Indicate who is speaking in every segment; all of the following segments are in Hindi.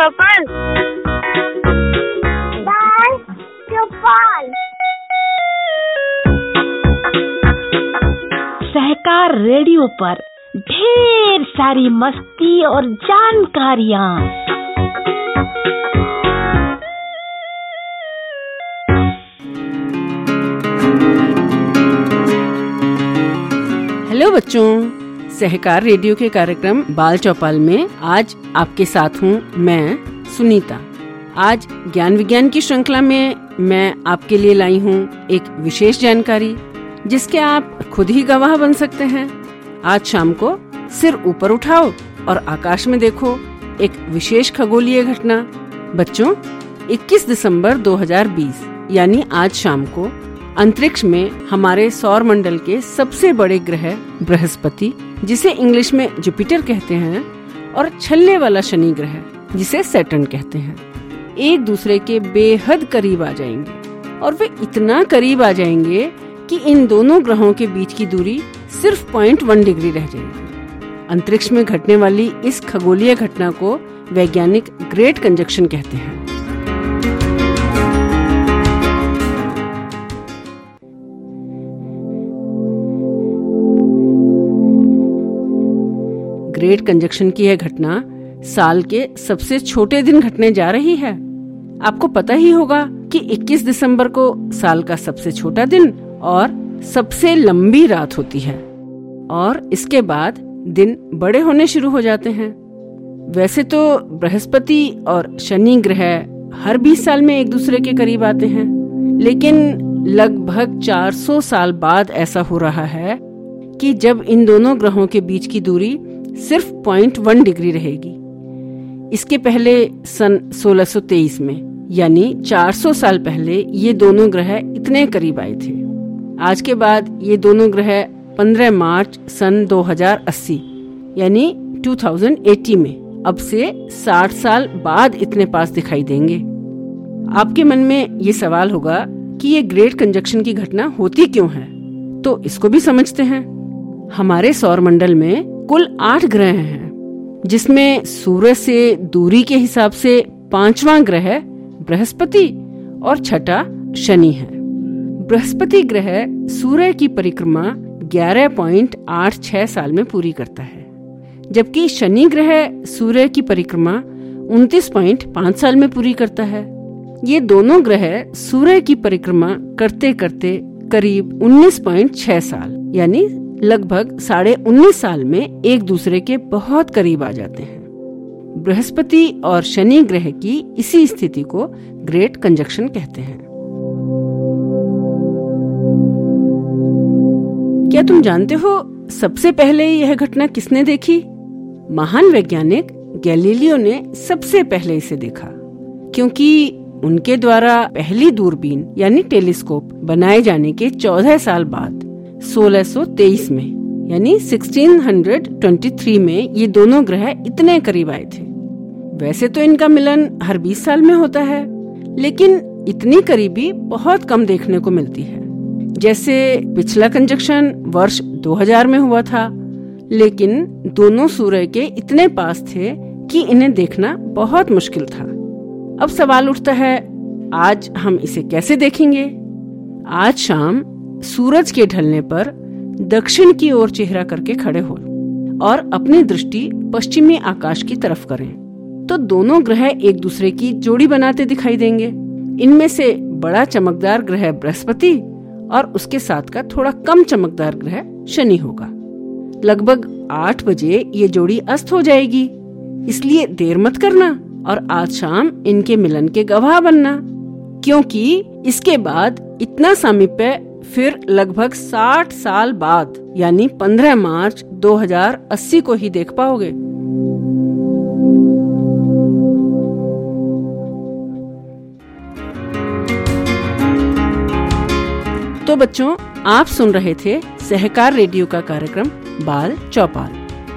Speaker 1: चौपाल
Speaker 2: सहकार रेडियो पर ढेर सारी मस्ती और जानकारियाँ।
Speaker 3: हेलो बच्चों। सहकार रेडियो के कार्यक्रम बाल चौपाल में आज आपके साथ हूँ मैं सुनीता। आज ज्ञान विज्ञान की श्रृंखला में मैं आपके लिए लाई हूँ एक विशेष जानकारी, जिसके आप खुद ही गवाह बन सकते हैं। आज शाम को सिर ऊपर उठाओ और आकाश में देखो एक विशेष खगोलीय घटना। बच्चों 21 दिसंबर 2020 यानी आज शाम को, अंतरिक्ष में हमारे सौर मंडल के सबसे बड़े ग्रह बृहस्पति जिसे इंग्लिश में जुपिटर कहते हैं और छल्ले वाला शनि ग्रह, जिसे सैटर्न कहते हैं। एक दूसरे के बेहद करीब आ जाएँगे और वे इतना करीब आ जाएँगे कि इन दोनों ग्रहों के बीच की दूरी सिर्फ़ पॉइंट वन डिग्री रह जाएगी। अंतरिक्ष में घटने वाली इस खगोलीय घटना को वैज्ञानिक ग्रेट कंजक्शन कहते हैं। ग्रेट कंजक्शन की यह घटना साल के सबसे छोटे दिन घटने जा रही है। आपको पता ही होगा कि 21 दिसंबर को साल का सबसे छोटा दिन और सबसे लंबी रात होती है और इसके बाद दिन बड़े होने शुरू हो जाते हैं। वैसे तो बृहस्पति और शनि ग्रह हर 20 साल में एक दूसरे के करीब आते हैं, लेकिन लगभग 400 साल बाद ऐसा हो रहा है कि जब इन दोनों ग्रहों के बीच की दूरी सिर्फ़ पॉइंट वन डिग्री रहेगी। इसके पहले सन 1623 में, यानी 400 साल पहले ये दोनों ग्रह इतने करीब आए थे। आज के बाद ये दोनों ग्रह 15 मार्च सन 2080 यानी 2080 में, अब से 60 साल बाद इतने पास दिखाई देंगे। आपके मन में ये सवाल होगा कि ये ग्रेट कंजक्शन की घटना होती क्यों है? तो इसको भी समझते हैं। हमारे सौर मंडल में कुल आठ ग्रह हैं, जिसमें सूर्य से दूरी के हिसाब से पांचवा ग्रह बृहस्पति और छठा शनि है। बृहस्पति ग्रह सूर्य की परिक्रमा 11.86 साल में पूरी करता है, जबकि शनि ग्रह सूर्य की परिक्रमा 29.5 साल में पूरी करता है। ये दोनों ग्रह सूर्य की परिक्रमा करते करते करीब 19.6 साल, यानी लगभग साढ़े उन्नीस साल में एक दूसरे के बहुत करीब आ जाते हैं। बृहस्पति और शनि ग्रह की इसी स्थिति को ग्रेट कंजक्शन कहते हैं। क्या तुम जानते हो सबसे पहले यह घटना किसने देखी? महान वैज्ञानिक गैलीलियो ने सबसे पहले इसे देखा, क्योंकि उनके द्वारा पहली दूरबीन यानी टेलीस्कोप बनाए जाने के 14 साल बाद 1623 में, यानी 1623 में ये दोनों ग्रह इतने करीब आए थे। वैसे तो इनका मिलन हर 20 साल में होता है, लेकिन इतनी करीबी बहुत कम देखने को मिलती है। जैसे पिछला कंजक्शन वर्ष 2000 में हुआ था, लेकिन दोनों सूर्य के इतने पास थे कि इन्हें देखना बहुत मुश्किल था। अब सवाल उठता है, आज हम इसे कैसे देखेंगे? आज शाम सूरज के ढलने पर दक्षिण की ओर चेहरा करके खड़े हो और अपनी दृष्टि पश्चिमी आकाश की तरफ़ करें। तो दोनों ग्रह एक दूसरे की जोड़ी बनाते दिखाई देंगे। इनमें से बड़ा चमकदार ग्रह बृहस्पति और उसके साथ का थोड़ा कम चमकदार ग्रह शनि होगा। लगभग आठ बजे ये जोड़ी अस्त हो जाएगी। इसलिए देर मत करना और आज शाम इनके मिलन के गवाह बनना, क्योंकि इसके बाद इतना सामीप्य फिर लगभग 60 साल बाद, यानी 15 मार्च 2080 को ही देख पाओगे। तो बच्चों, आप सुन रहे थे सहकार रेडियो का कार्यक्रम, बाल चौपाल।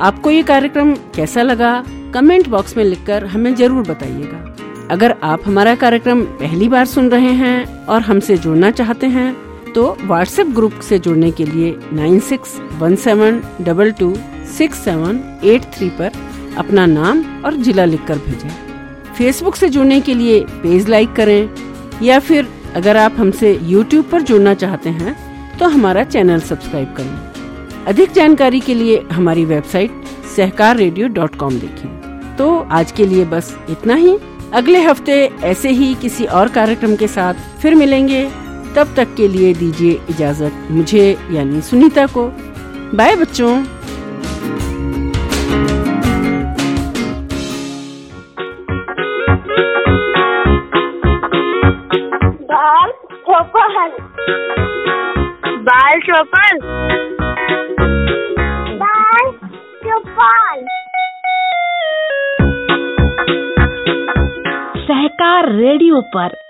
Speaker 3: आपको ये कार्यक्रम कैसा लगा? कमेंट बॉक्स में लिखकर हमें ज़रूर बताइएगा। अगर आप हमारा कार्यक्रम पहली बार सुन रहे हैं और हमसे जुड़ना चाहते हैं तो व्हाट्सएप ग्रुप से जुड़ने के लिए nine six one seven double two six seven eight three पर अपना नाम और जिला लिखकर भेजें। फेसबुक से जुड़ने के लिए पेज लाइक करें, या फिर अगर आप हमसे यूट्यूब पर जुड़ना चाहते हैं तो हमारा चैनल सब्सक्राइब करें अधिक जानकारी के लिए हमारी website Sahkar radio dot com देखें। तो आज के लिए बस इतना ही। अगले हफ़्ते ऐसे ही किसी और कार्यक्रम के साथ फिर मिलेंगे। तब तक के लिए दीजिए इजाज़त मुझे यानी सुनीता को। बाय बच्चों।
Speaker 4: बाल चौपल बाल चौपल बाल चौपल
Speaker 2: सहकार रेडियो पर।